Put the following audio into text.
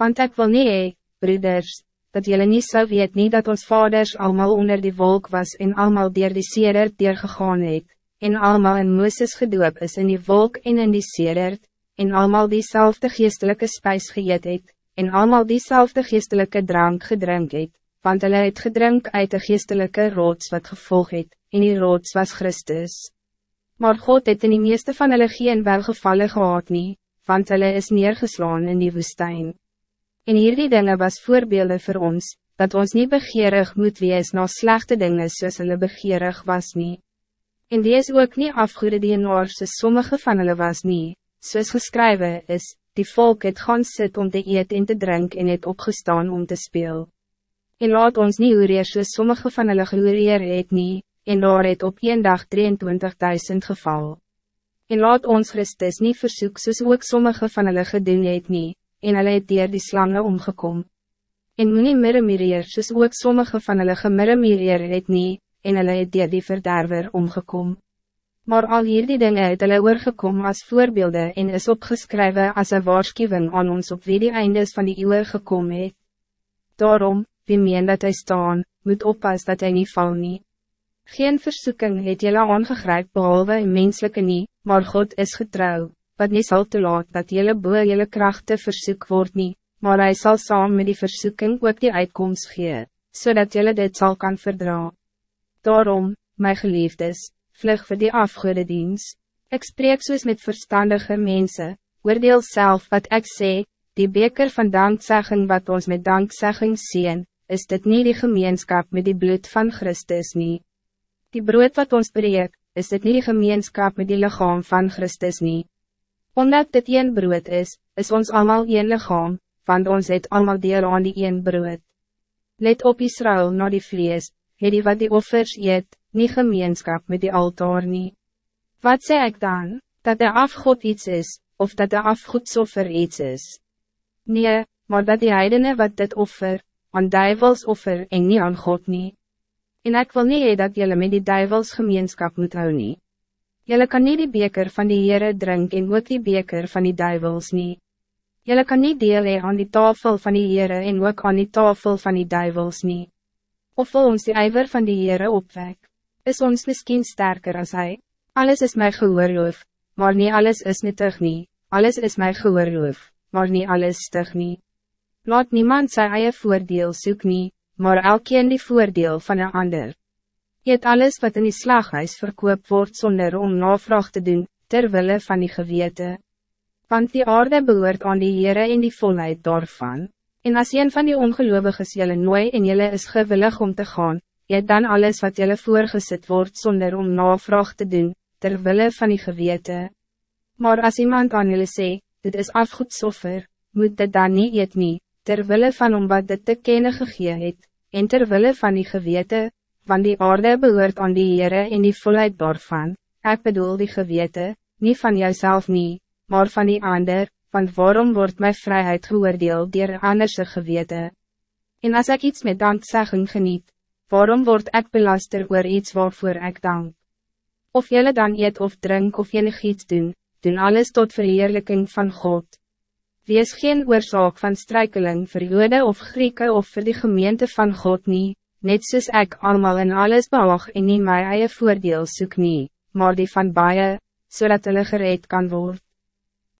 Want ik wil niet, hee, broeders, dat jullie niet zou weet niet dat ons vaders allemaal onder die wolk was en allemaal dier die sedert gegaan het, en allemaal in Mooses gedoop is in die wolk en in die sedert, en allemaal diezelfde geestelijke spijs geëet het, en allemaal diezelfde geestelijke drank gedrink het, want hulle het gedrink uit de geestelijke roods wat gevolg het, en die roods was Christus. Maar God het in die meeste van hulle geen welgevallen gehad nie, want hulle is neergeslaan in die woestijn. En hierdie dinge was voorbeelden voor ons, dat ons niet begeerig moet wees na slechte dingen soos hulle begeerig was nie. En die is ook niet afgoede die in soos sommige van hulle was nie, soos geskrywe is, die volk het gaan sit om te eet en te drink en het opgestaan om te speel. En laat ons niet hoereer soos sommige van hulle gehoereer het nie, en daar het op een dag 23.000 geval. En laat ons Christus niet versoek soos ook sommige van hulle gedoen het nie, en hulle het dier die slange omgekom. En moet nie mirremireer soos ook sommige van hulle gemirremireer het nie, en hulle het dier die verderwer omgekom. Maar al hierdie dinge het hulle oorgekom as voorbeelden en is opgeskrywe as een waarschuwing aan ons op wie die eindes van die eeuwe gekom het. Daarom, wie meen dat hij staan, moet oppas dat hij niet val nie. Geen versoeking het julle aangegryp behalwe een menselijke nie, maar God is getrouw wat niet zal te laat dat jullie boe jullie krachten verzoek wordt niet, maar hij zal samen met die verzoeking ook die uitkomst gee, zodat jullie dit zal kan verdra. Daarom, mijn geliefdes, vlug voor die afgoede dienst. Ik spreek soos met verstandige mensen, oordeel zelf wat ik zeg, die beker van dankzegging wat ons met dankzegging zien, is dit niet die gemeenschap met die bloed van Christus niet. Die brood wat ons breek, is dit niet die gemeenschap met die lichaam van Christus niet. Omdat dit een brood is, is ons allemaal een lichaam, want ons het allemaal deel aan die een brood. Let op Israël na die vlees, het die wat die offers eet, nie gemeenskap met die altaar nie. Wat zeg ik dan, dat de afgod iets is, of dat de afgodsoffer iets is? Nee, maar dat die heidene wat dit offer, aan duivels offer en niet aan God nie. En ik wil niet dat jullie met die duivels gemeenskap moet hou nie. Jelle kan niet die beker van die Heere drink en ook die beker van die duivels nie. Jelle kan niet deel hee aan die tafel van die Heere en ook aan die tafel van die duivels nie. Of wil ons die ijver van die Heere opwek? Is ons misschien sterker als hij? Alles is mij gehoorloof, maar niet alles is nuttig nie. Alles is mij gehoorloof, maar niet alles stig nie. Laat niemand zijn eie voordeel soek nie, maar elkeen die voordeel van een ander. Eet alles wat in die slaghuis verkoop wordt zonder om navraag te doen, terwille van die gewete. Want die aarde behoort aan die Heere en die volheid daarvan. En als een van die ongelovigen jelle nooi en jelle is gewillig om te gaan, eet dan alles wat jelle voorgezet wordt zonder om navraag te doen, terwille van die gewete. Maar als iemand aan jelle sê, dit is afgoedsoffer, moet dit dan niet eet nie, terwille van om wat dit te kennen gegee het, en terwille van die gewete, want die aarde behoort aan die Heere en die volheid daarvan, ik bedoel die gewete, niet van jouzelf niet, maar van die ander, want waarom wordt mijn vrijheid geoordeeld door anderse gewete? En als ik iets met dankzegging geniet, waarom word ik belaster oor iets waarvoor ik dank? Of jullie dan eet of drink of jullie iets doen, doen alles tot verheerlijking van God. Wees geen oorzaak van struikeling voor Jode of Grieken of voor de gemeente van God niet net soos ek allemaal in alles behaag en nie my eie voordeel soek nie, maar die van baie, zodat so hulle gereed kan worden.